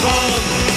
sun.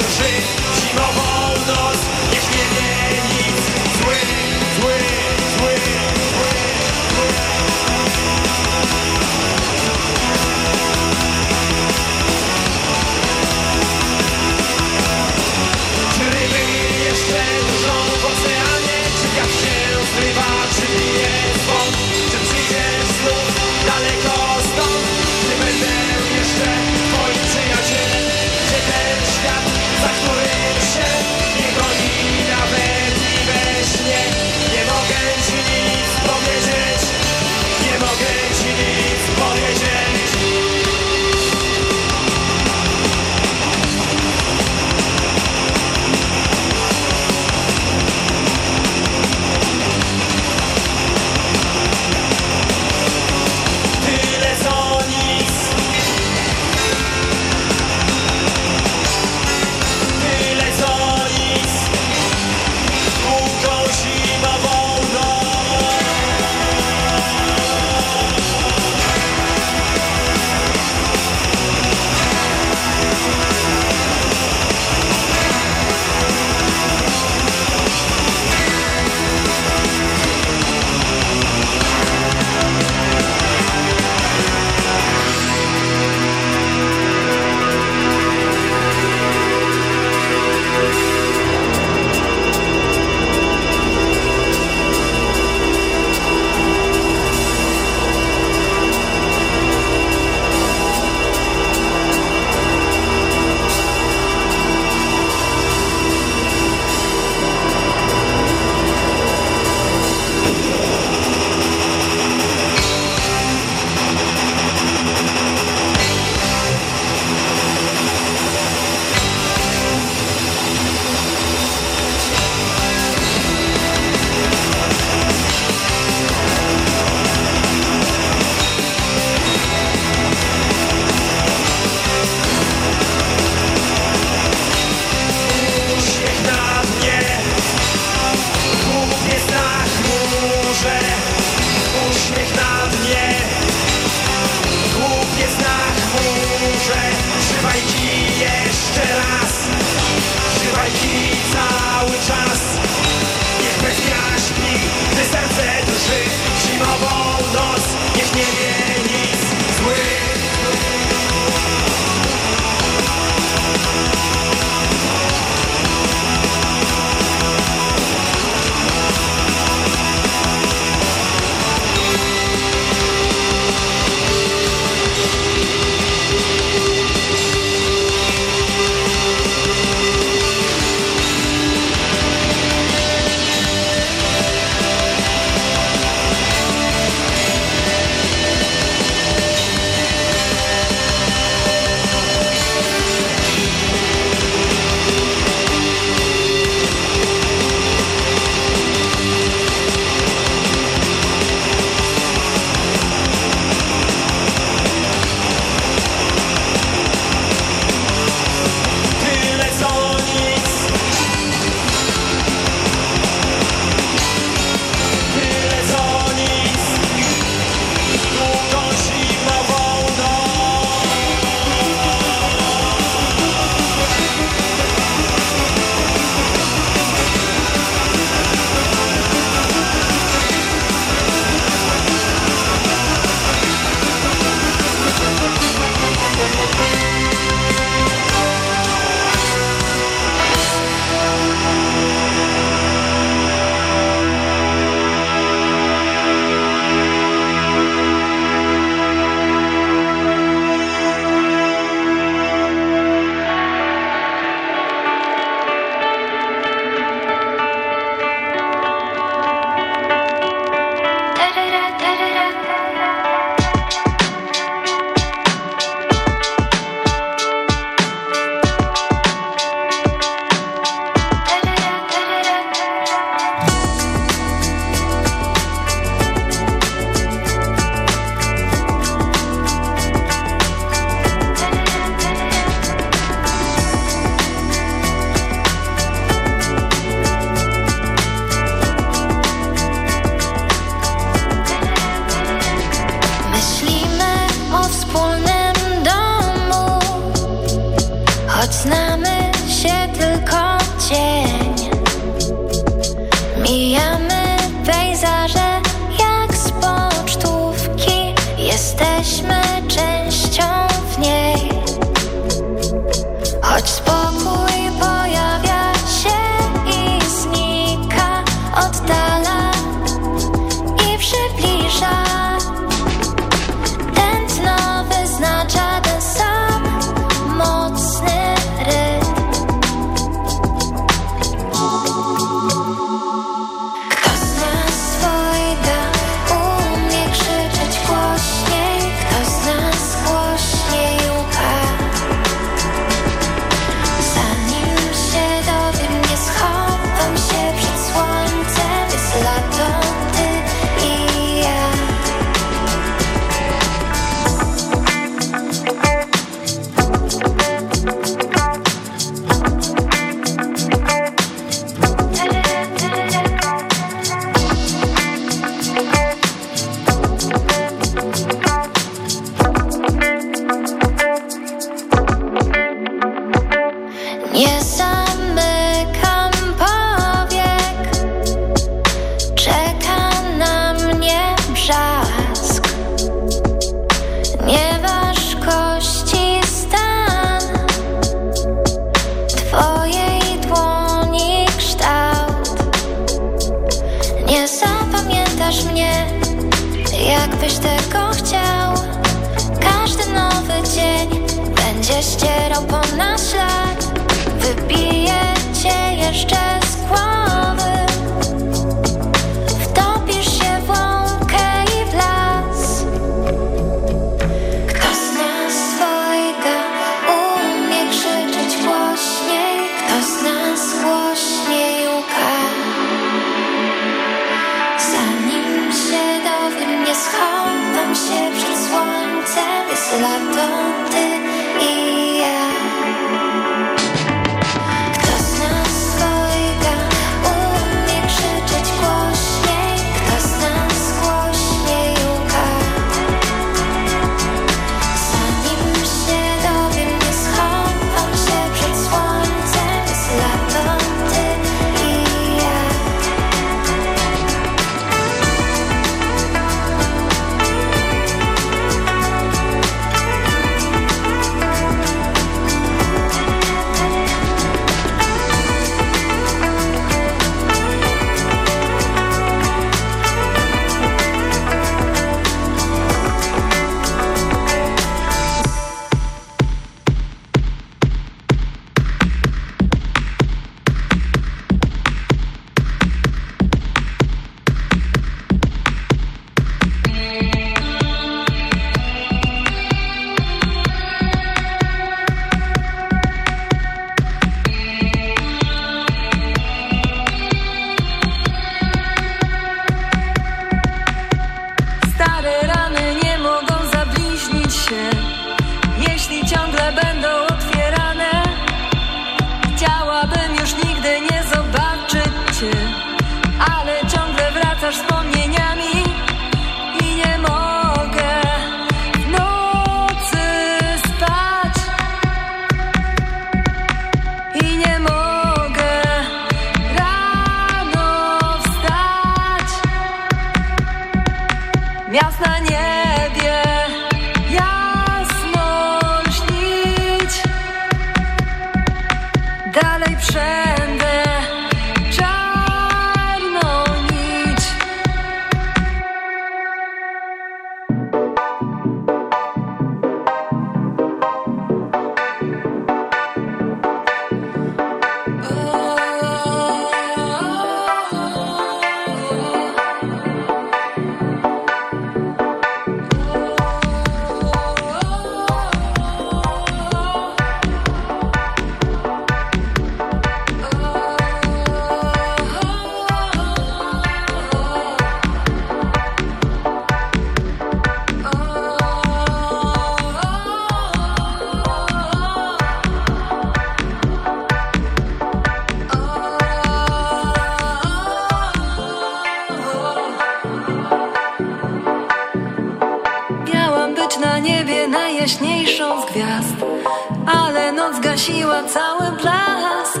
cały blask.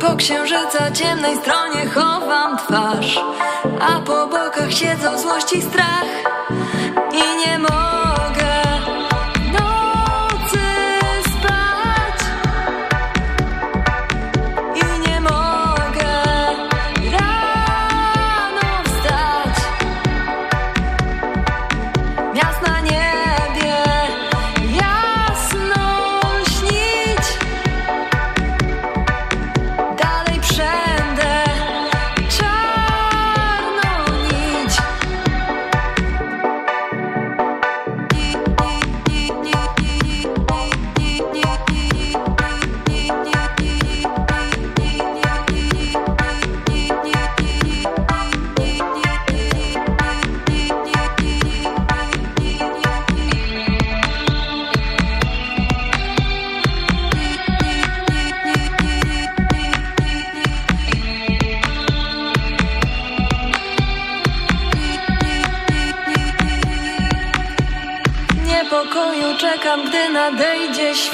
Po księżyca ciemnej stronie chowam twarz A po bokach siedzą złość i strach. I nie mogę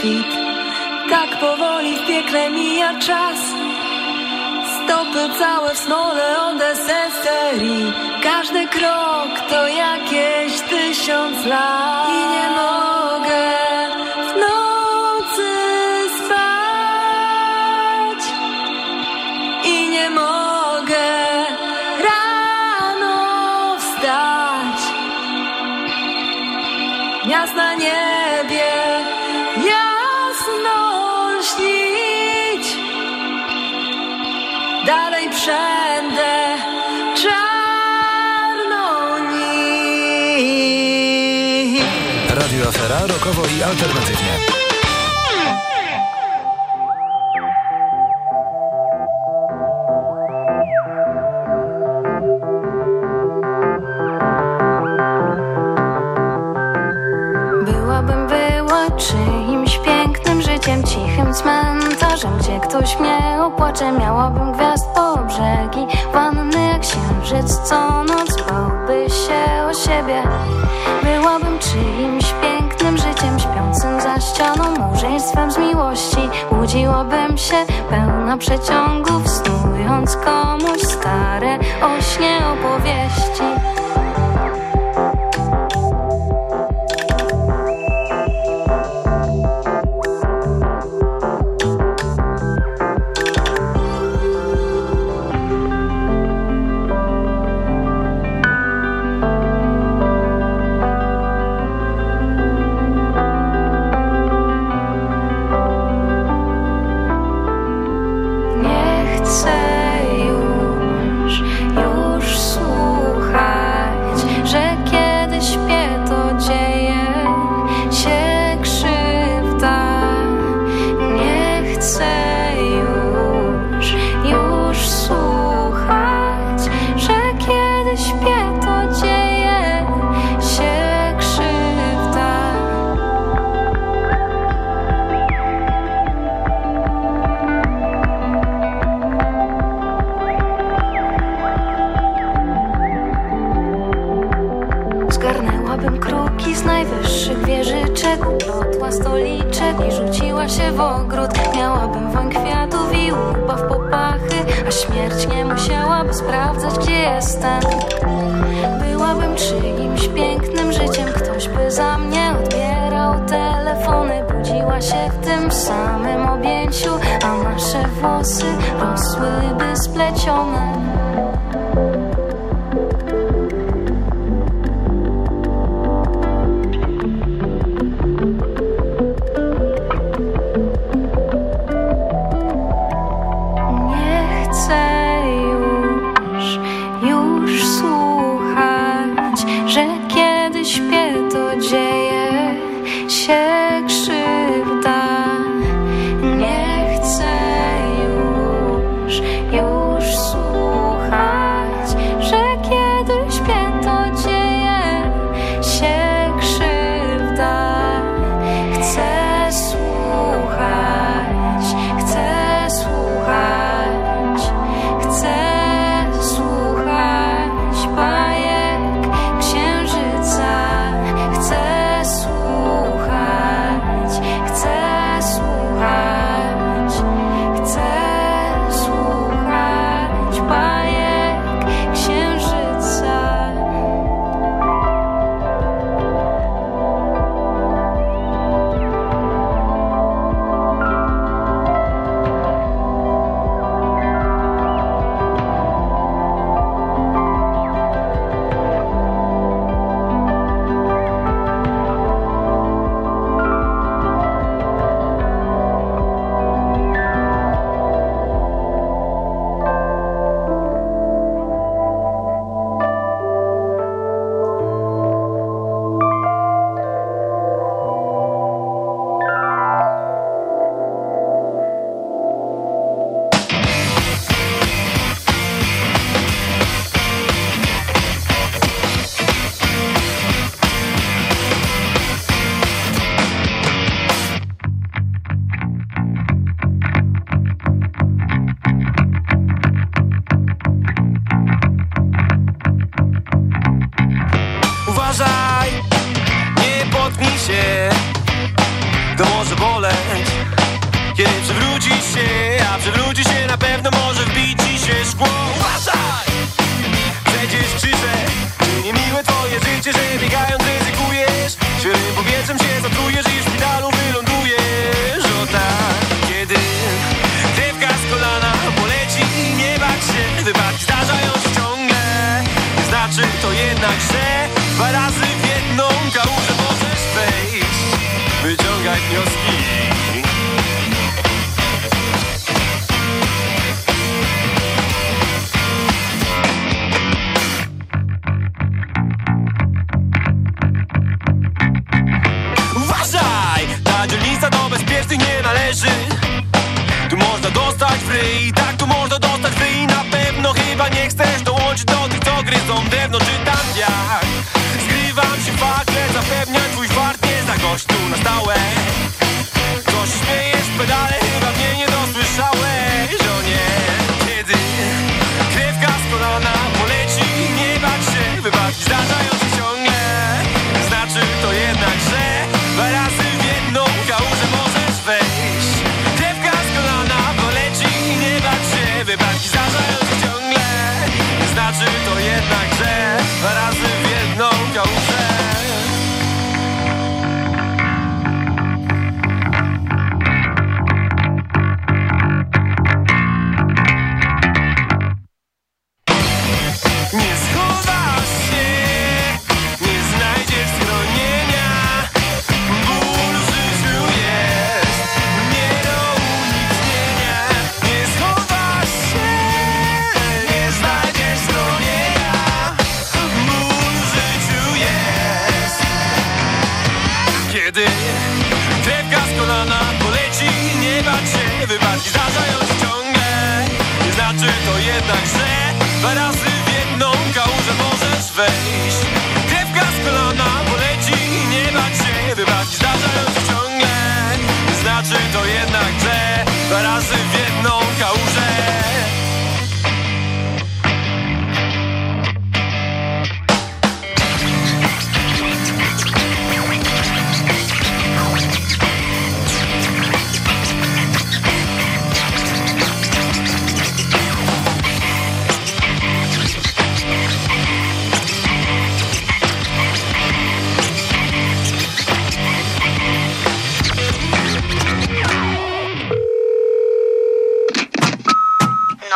świt Tak powoli w piekle mija czas. Stopy całe w smole od deseserii Każdy krok to jakieś tysiąc lat. I nie mogę Afera rokowo i alternatywnie. Byłabym była czyimś pięknym życiem, cichym cmentarzem, gdzie ktoś mnie opłacze. Miałabym gwiazd po brzegi, wanny jak księżyc, co noc bałby się o siebie. Byłabym czyimś ścianą, małżeństwem z miłości. Budziłabym się pełna przeciągów, snując komuś stare o śnie opowieści. Włosy rosłyby splecione invierno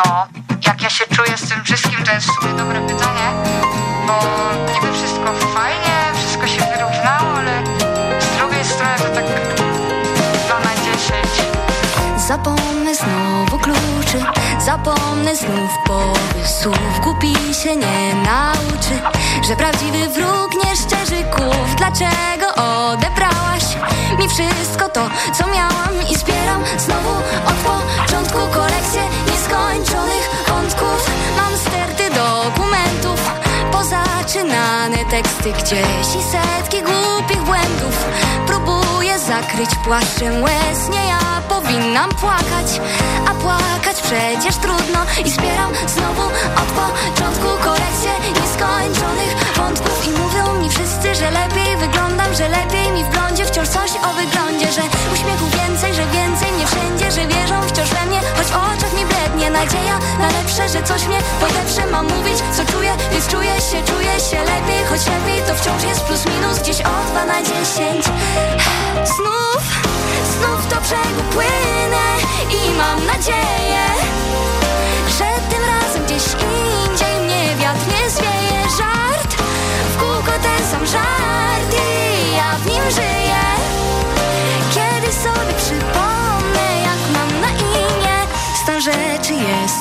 No, jak ja się czuję z tym wszystkim, to jest w sumie dobre pytanie, bo niby wszystko fajnie, wszystko się wyrównało, ale z drugiej strony to tak 2 na 10. Zapomnę znowu kluczy, zapomnę znów pomysłów. Głupi się nie nauczy, że prawdziwy wróg nie szczerzy kłów Dlaczego odebrałaś mi wszystko to, co miałam? I zbieram znowu od początku kolekcję nieskończonych wątków. Mam sterty dokumentów, pozaczynane teksty gdzieś I setki głupich błędów. Próbuję zakryć płaszczem łez Nie ja powinnam płakać A płakać przecież trudno. I zbieram znowu od początku kolekcję nieskończonych wątków I mówią mi wszyscy, że lepiej wyglądam Że lepiej mi w blondzie wciąż coś o wyglądzie Że uśmiechu więcej, że więcej wszędzie Że wierzą wciąż we mnie, choć w oczach mi blednie Nadzieja na lepsze, że coś mnie podeprze Mam mówić, co czuję, więc czuję się, czuję się lepiej. Choć lepiej to wciąż jest plus minus Gdzieś od 2 na 10 Znów, znów do brzegu płynę I mam nadzieję Że tym razem gdzieś indziej mnie wiatr nie zwieje. Żart, w kółko ten sam żart I ja w nim żyję. Kiedy sobie przypomnę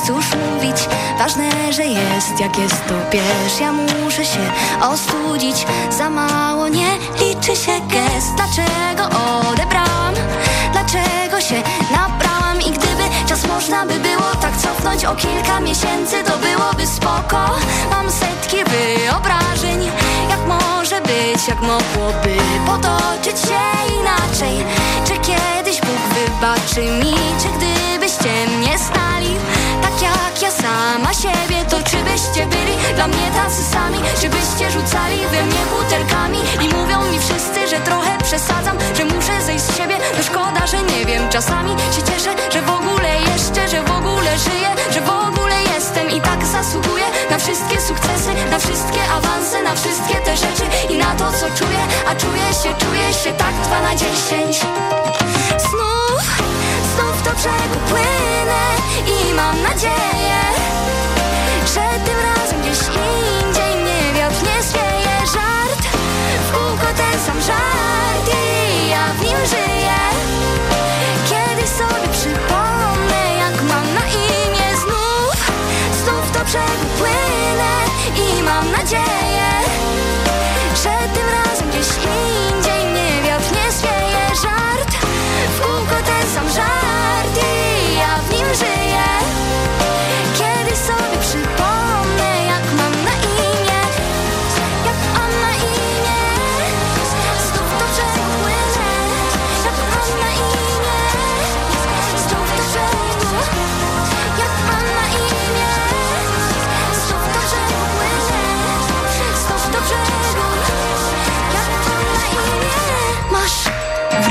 cóż mówić? Ważne, że jest, jak jest to wiesz Ja muszę się ostudzić. Za mało nie liczy się gest. Dlaczego odebrałam? Dlaczego się nabrałam? I gdyby czas można by było tak cofnąć O kilka miesięcy to byłoby spoko. Mam setki wyobrażeń Jak może być, jak mogłoby potoczyć się inaczej. Czy kiedyś Bóg wybaczy mi byli. Dla mnie tacy sami Żebyście rzucali we mnie butelkami. I mówią mi wszyscy, że trochę przesadzam Że muszę zejść z siebie, szkoda, że nie wiem. Czasami się cieszę, że w ogóle jeszcze Że w ogóle żyję, że w ogóle jestem I tak zasługuję na wszystkie sukcesy Na wszystkie awanse, na wszystkie te rzeczy I na to, co czuję, a czuję się, czuję się tak dwa na dziesięć. Znów, znów do brzegu płynę I mam nadzieję, że tym razem Żart, w ten sam żart. I ja w nim żyję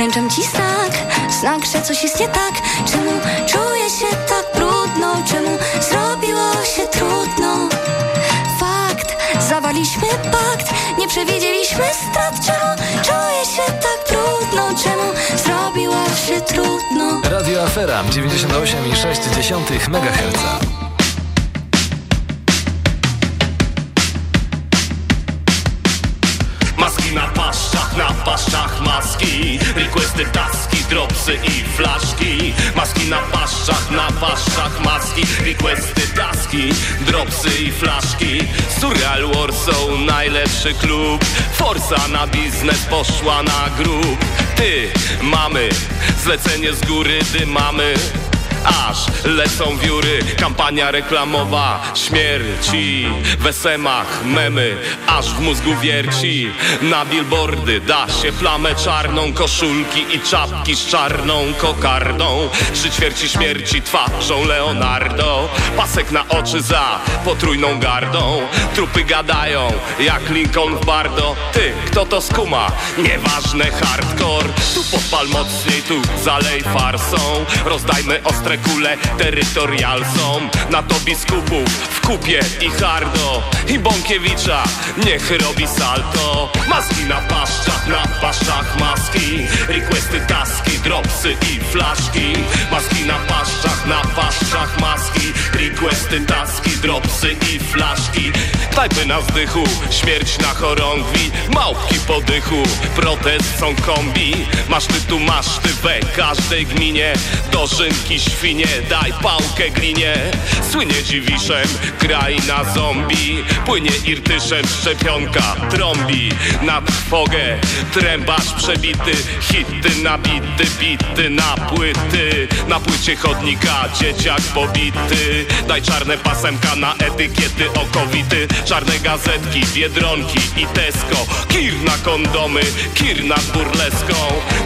Wręczam ci znak, znak, że coś jest nie tak Czemu czuję się tak brudno? Czemu zrobiło się trudno? Fakt, zawaliśmy pakt Nie przewidzieliśmy strat Czemu czuję się tak brudno? Czemu zrobiło się trudno? Radio Afera 98,6 MHz. Na paszczach maski. Requesty, taski, dropsy i flaszki. Maski na paszczach, na paszczach maski. Requesty, taski, dropsy i flaszki. Surreal Warsaw, najlepszy klub. Forsa na biznes poszła na grób. Ty, mamy, zlecenie z góry dymamy Aż lecą wióry, kampania reklamowa Śmierci. W esemach, memy Aż w mózgu wierci. Na billboardy da się plamę czarną Koszulki i czapki z czarną kokardą. Trzy ćwierci śmierci twarzą Leonardo. Pasek na oczy za potrójną gardą. Trupy gadają jak Lincoln w Bardo. Ty, kto to skuma? Nieważne hardcore. Tu podpal mocniej, tu zalej farsą. Rozdajmy ostre kule terytorialsom Na to biskupów w kupie i hardo. I Bąkiewicza niech robi salto. Maski na paszczach, na paszczach maski. Requesty, taski, dropsy i flaszki. Maski na paszczach, na paszczach maski. Requesty, taski, dropsy i flaszki. Knajpy na zdychu, śmierć na chorągwi. Małpki po dychu, protest są kombi. Masz ty tu, masz ty we każdej gminie Dożynki, świnie, daj pałkę glinie. Słynie dziwiszem, kraina zombie. Płynie irtyszem, szczepionka trąbi. Na trwogę, trębacz przebity Hity nabity, bity na płyty. Na płycie chodnika, dzieciak pobity. Daj czarne pasemka na etykiety okowity. Czarne gazetki, biedronki i Tesco. Kir na kondomy, kir nad burleską.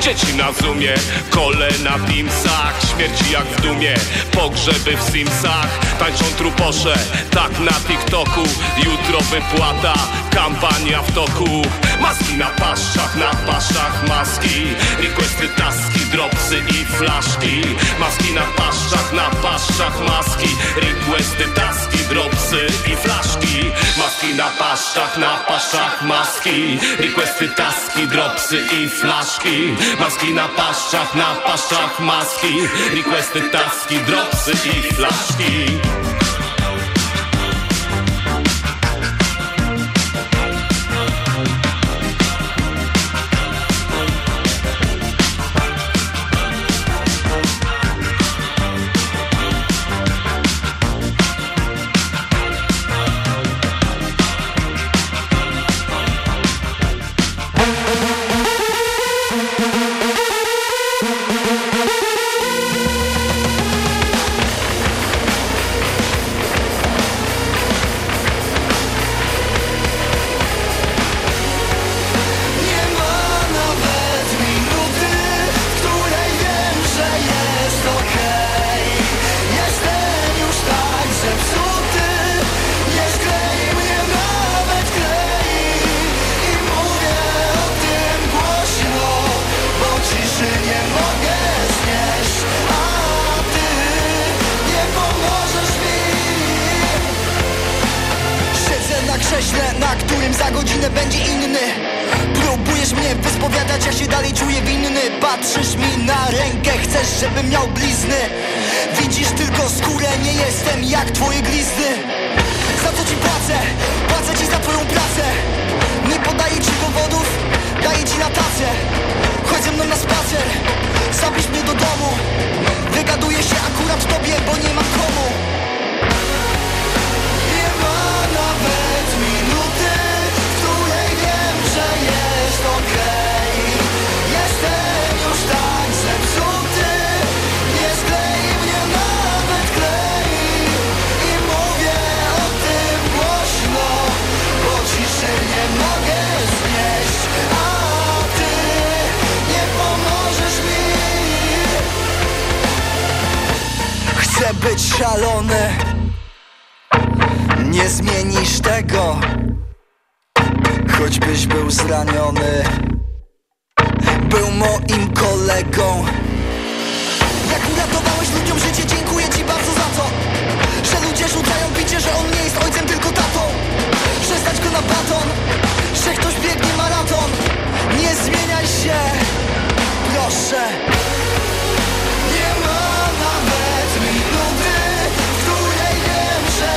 Dzieci na zoomie, kole na Teamsach. Śmierci jak w dumie, pogrzeby w Simsach Tańczą truposze, tak na TikToku Jutro wypłata, kampania w toku. Maski na paszczach, na paszczach maski. Requesty, taski, dropsy i flaszki. Maski na paszczach, na paszczach maski. Requesty, taski, dropsy i flaszki. Maski na paszczach, na paszczach maski. Requesty, taski, dropsy i flaszki. Maski na paszczach, na paszczach maski. Requesty, taski, dropsy i flaszki na rękę, chcesz, żebym miał blizny? Widzisz tylko skórę, nie jestem jak twoje glizny. Za co ci płacę? Płacę ci za twoją pracę. Nie podaję ci powodów, daję ci na tacę Chodź ze mną na spacer, zapisz mnie do domu. Wygaduję się akurat tobie, bo nie mam komu być szalony. Nie zmienisz tego Choćbyś był zraniony. Był moim kolegą. Jak uratowałeś ludziom życie Dziękuję ci bardzo za to Że ludzie rzucają picie Że on nie jest ojcem tylko tatą. Że stać go na baton Że ktoś biegnie maraton. Nie zmieniaj się Proszę że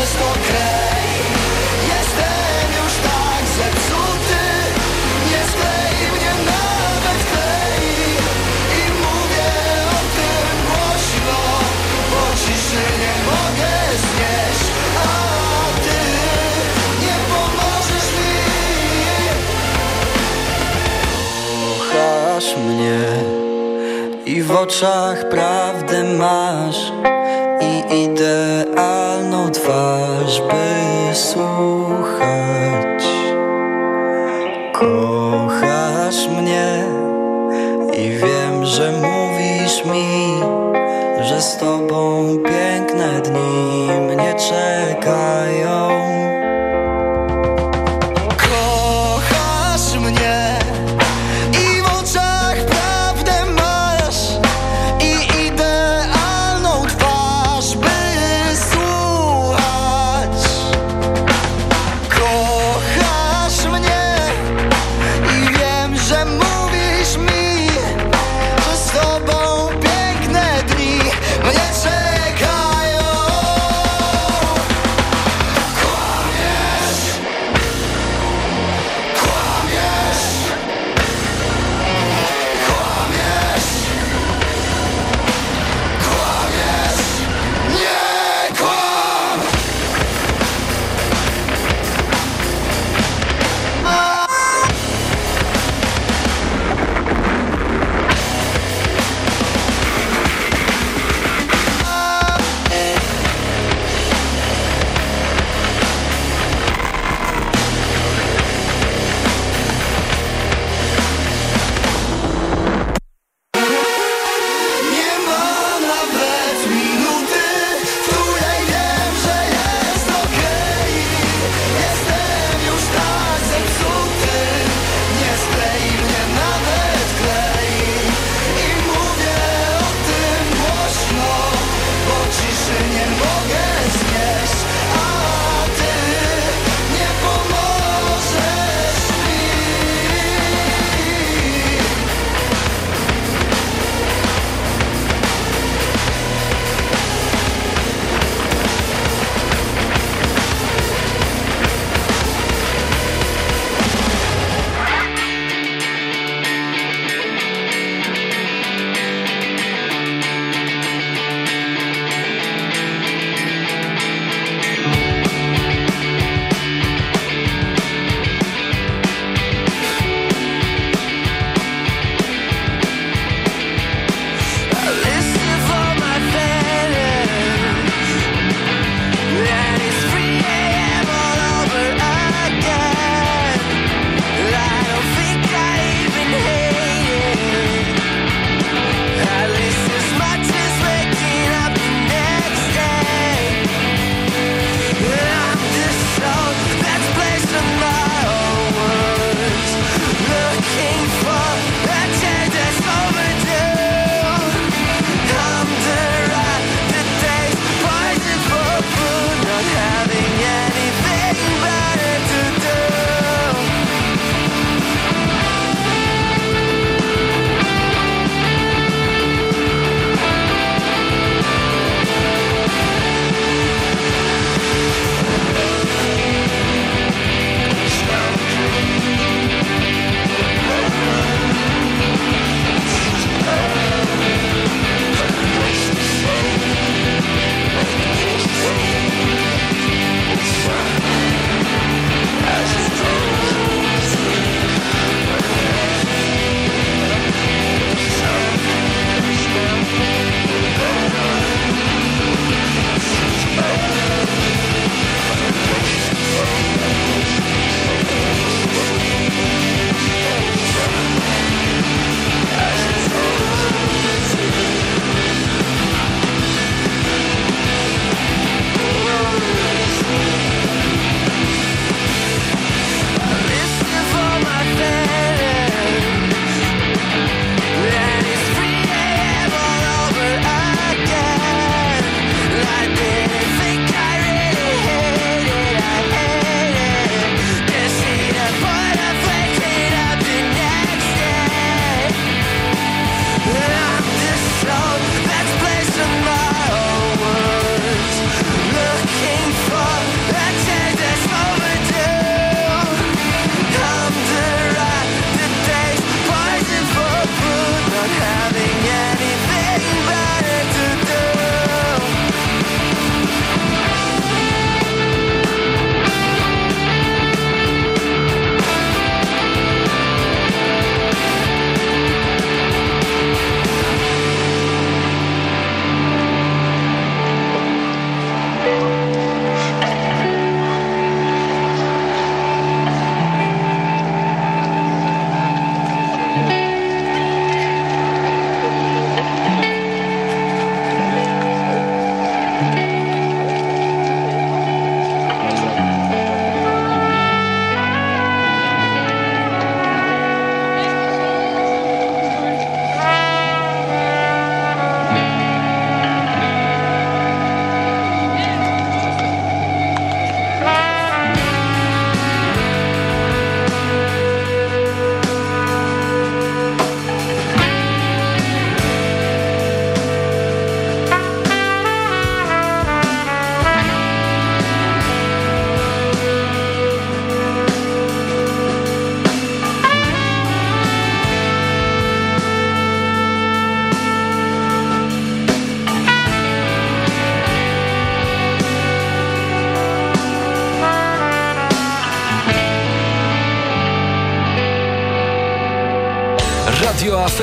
jest okej. Jestem już tak zepsuty, nie sklei mnie nawet klei I mówię o tym głośno, bo ciszy nie mogę znieść. A ty nie pomożesz mi. Kochasz mnie i w oczach prawdę masz idealną twarz, by słuchać. Kochasz mnie i wiem, że mówisz mi Że z tobą piękne dni mnie czekają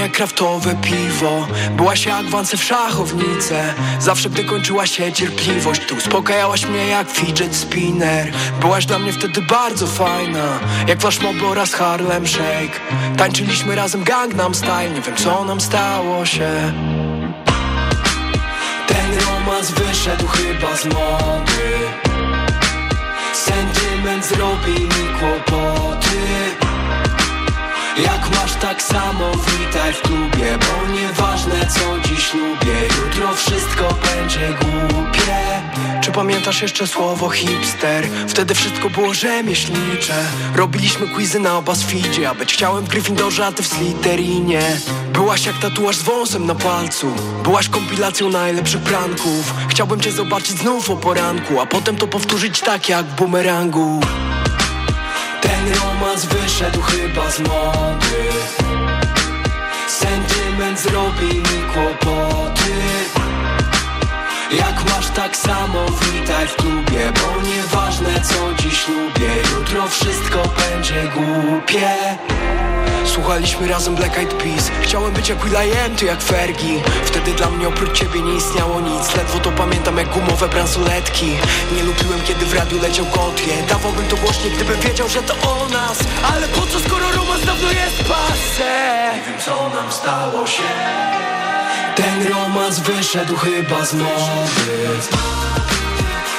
Mnie kraftowe piwo. Byłaś jak wance w szachownicę Zawsze gdy kończyła się cierpliwość Ty uspokajałaś mnie jak fidget spinner. Byłaś dla mnie wtedy bardzo fajna Jak Flash Mob oraz Harlem Shake. Tańczyliśmy razem Gangnam Style Nie wiem co nam stało się. Ten romans wyszedł chyba z mody. Sentyment zrobi mi kłopoty jak masz tak samo witaj w klubie Bo nieważne co dziś lubię Jutro wszystko będzie głupie. Czy pamiętasz jeszcze słowo hipster? Wtedy wszystko było rzemieślnicze. Robiliśmy quizy na BuzzFeedzie A być chciałem w Gryffindorze, a ty w Slytherinie Byłaś jak tatuaż z wąsem na palcu. Byłaś kompilacją najlepszych pranków. Chciałbym cię zobaczyć znów o poranku A potem to powtórzyć tak jak bumerangu ten romans wyszedł chyba z mody. Sentyment zrobi mi kłopoty. Jak masz tak samo witaj w klubie Bo nieważne co dziś lubię Jutro wszystko będzie głupie Słuchaliśmy razem Black Eyed Peas. Chciałem być jak Will.i.am, ty jak Fergie. Wtedy dla mnie oprócz ciebie nie istniało nic. Ledwo to pamiętam jak gumowe bransoletki. Nie lubiłem kiedy w radiu leciał kotie Dawałbym to głośniej gdybym wiedział, że to o nas. Ale po co skoro romans dawno jest passe Nie wiem co nam stało się. Ten romans wyszedł chyba z mody.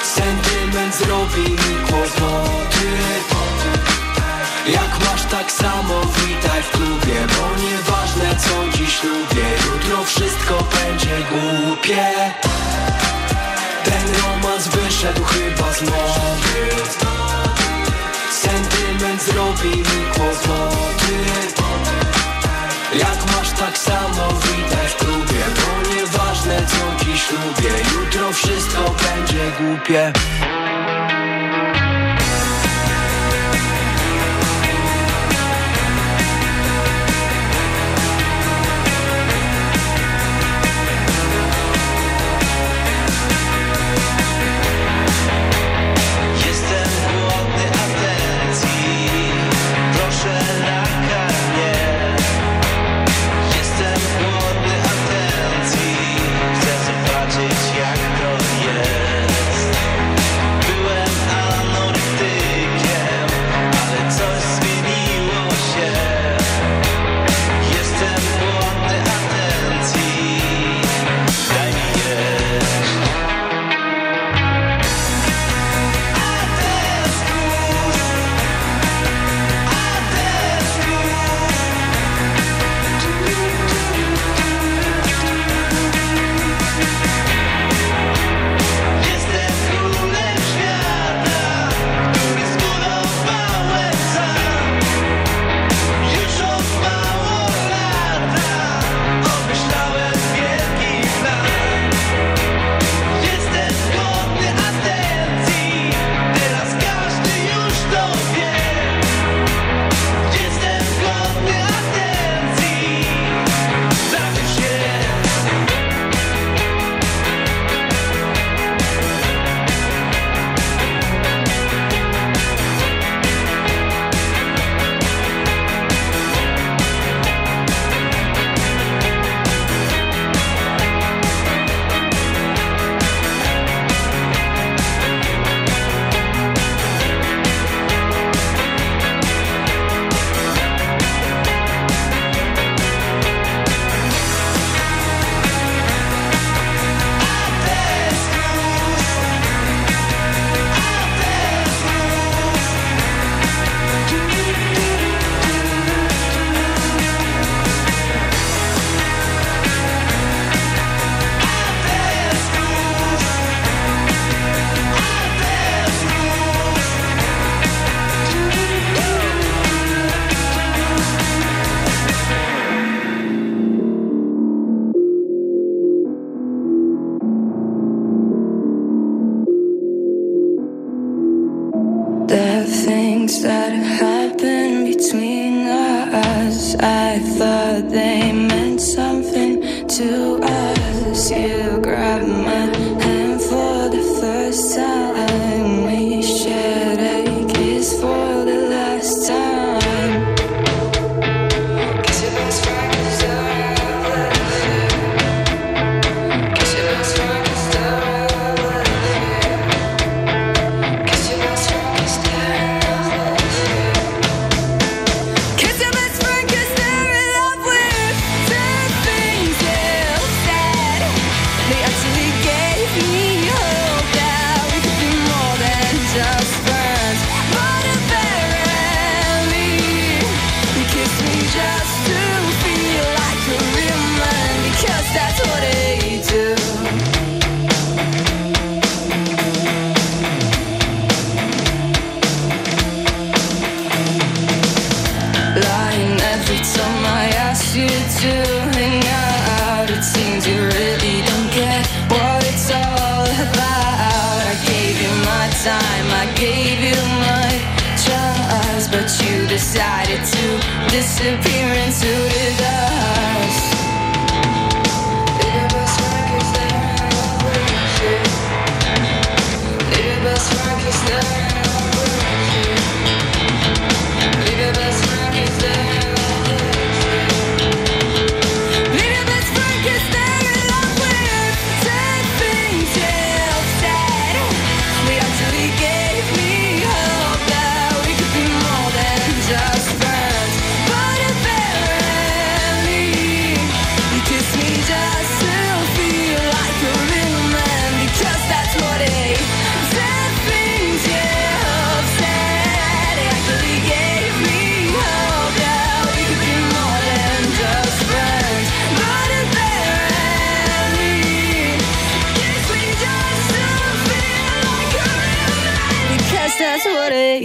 Sentyment zrobi mi kłopoty. Jak masz tak samo witaj w klubie Bo nieważne co dziś lubię Jutro wszystko będzie głupie. Ten romans wyszedł chyba z mody. Sentyment zrobi mi kłopoty Jak masz tak samo witaj w klubie Bo nieważne co dziś lubię Jutro wszystko będzie głupie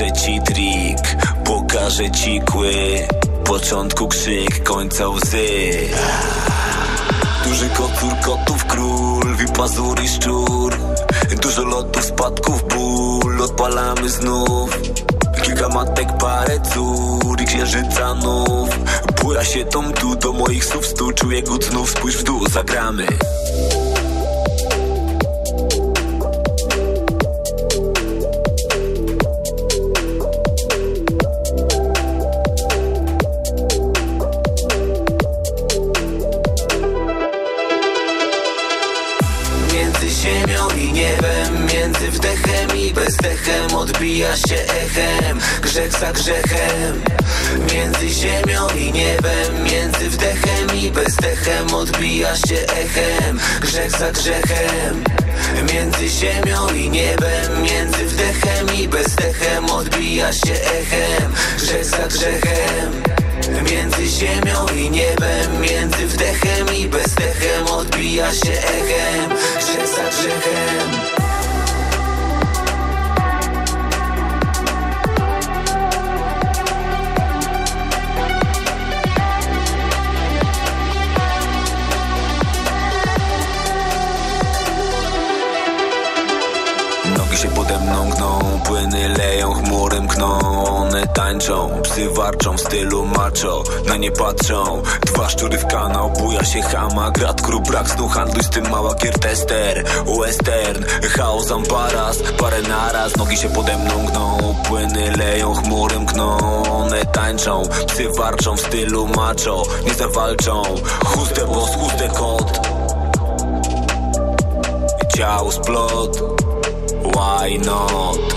Pokażę ci trik, pokażę ci kły. Początku krzyk, końca łzy. Duży kotur, kotów król, wipazur i szczur. Dużo lotów, spadków, ból, odpalamy znów. Kilka matek, parę cór i księżyca nów. Buja się tą tu, do moich słów stu, czuję gut znów, spójrz w dół, zagramy. odbija się echem, grzech za grzechem. Płyny leją, chmury mkną. One tańczą, psy warczą w stylu macho Na nie patrzą, Dwa szczury w kanał, buja się hama Grat, kru, brak snu, handluj z tym mała kiertester Western, chaos, ambaras Parę naraz, nogi się pode mną gną Płyny leją, chmury mkną. One tańczą, psy warczą w stylu macho. Nie zawalczą, chustę boss, chustę kot. Ciao, splot, why not?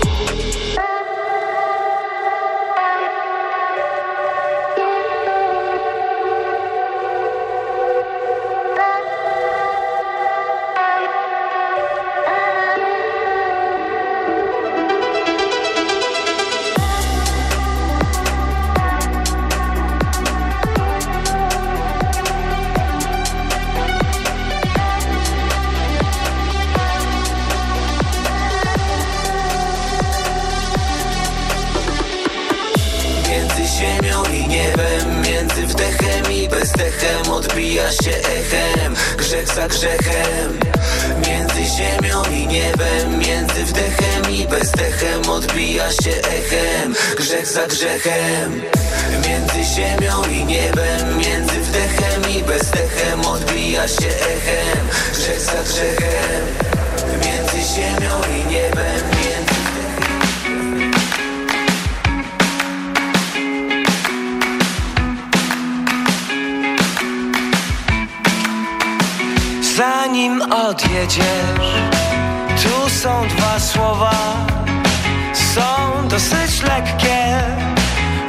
odjedziesz. Tu są dwa słowa. Są dosyć lekkie.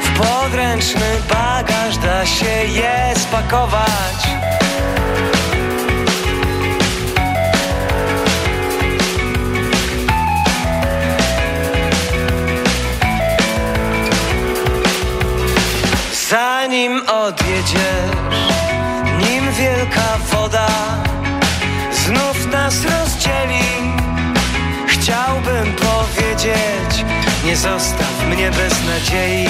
W podręczny bagaż da się je spakować. Zanim odjedziesz zostaw mnie bez nadziei.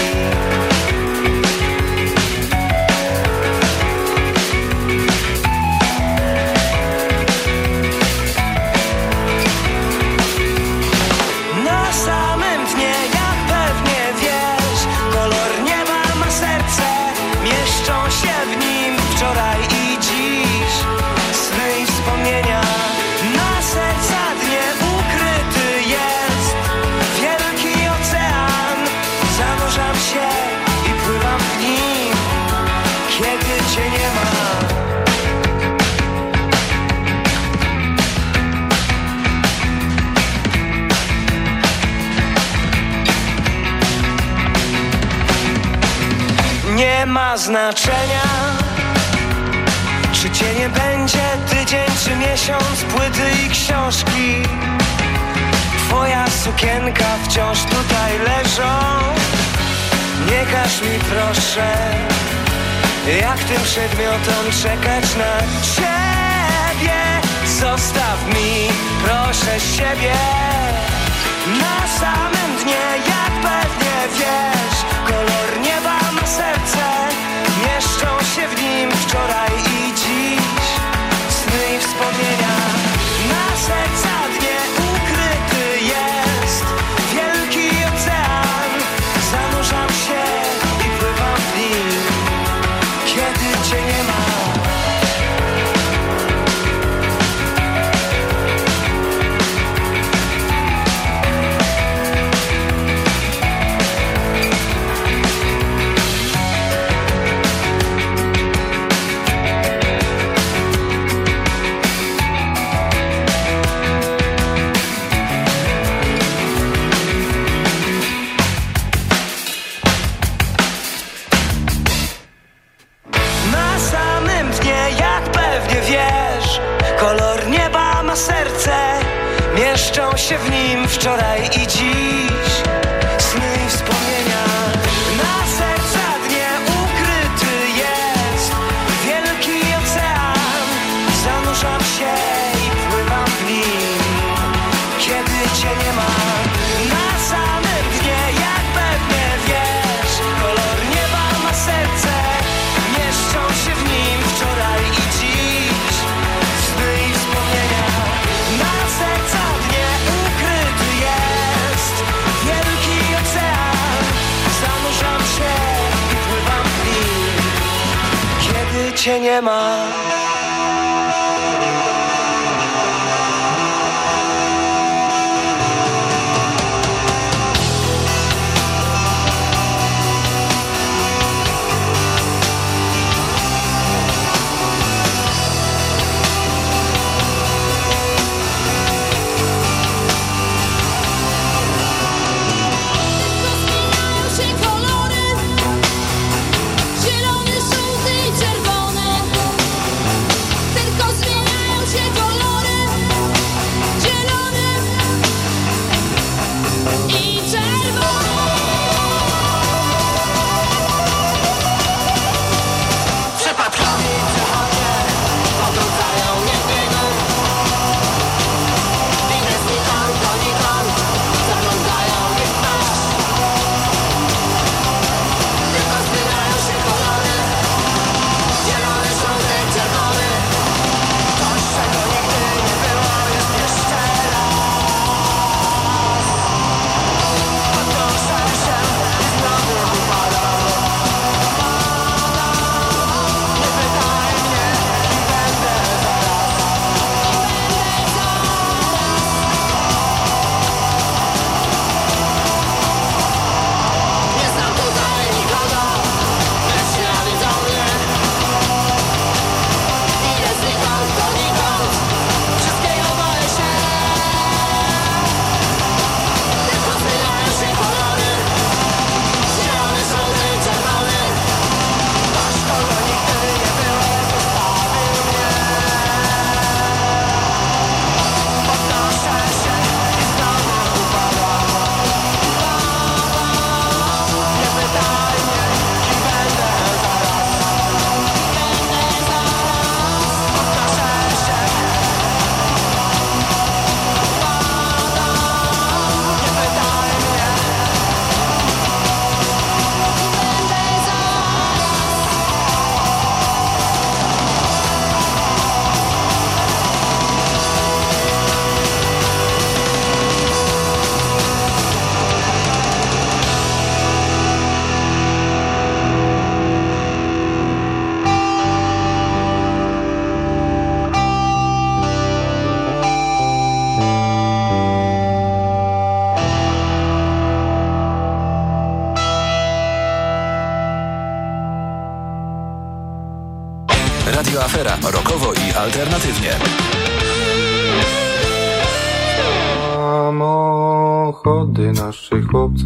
znaczenia. Czy cię nie będzie tydzień czy miesiąc Płyty i książki? Twoja sukienka wciąż tutaj leżą. Nie każ mi proszę Jak tym przedmiotom czekać na ciebie. Zostaw mi proszę siebie Na sam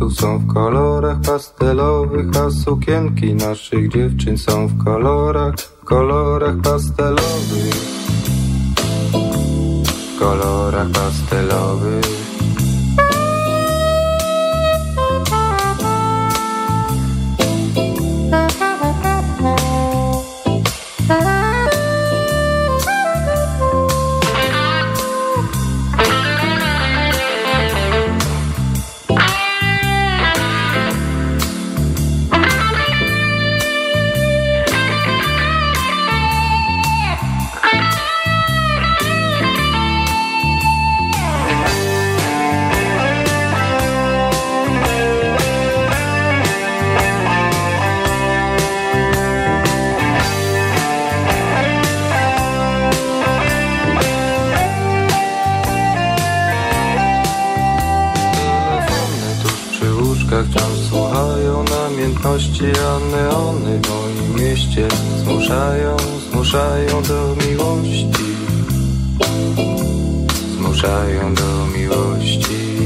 są w kolorach pastelowych, a sukienki naszych dziewczyn są w kolorach, w kolorach pastelowych. W kolorach pastelowych. Słuchają namiętności, a neony w moim mieście Zmuszają, zmuszają do miłości. Zmuszają do miłości.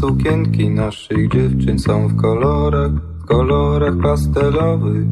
Sukienki naszych dziewczyn są w kolorach, w kolorach pastelowych.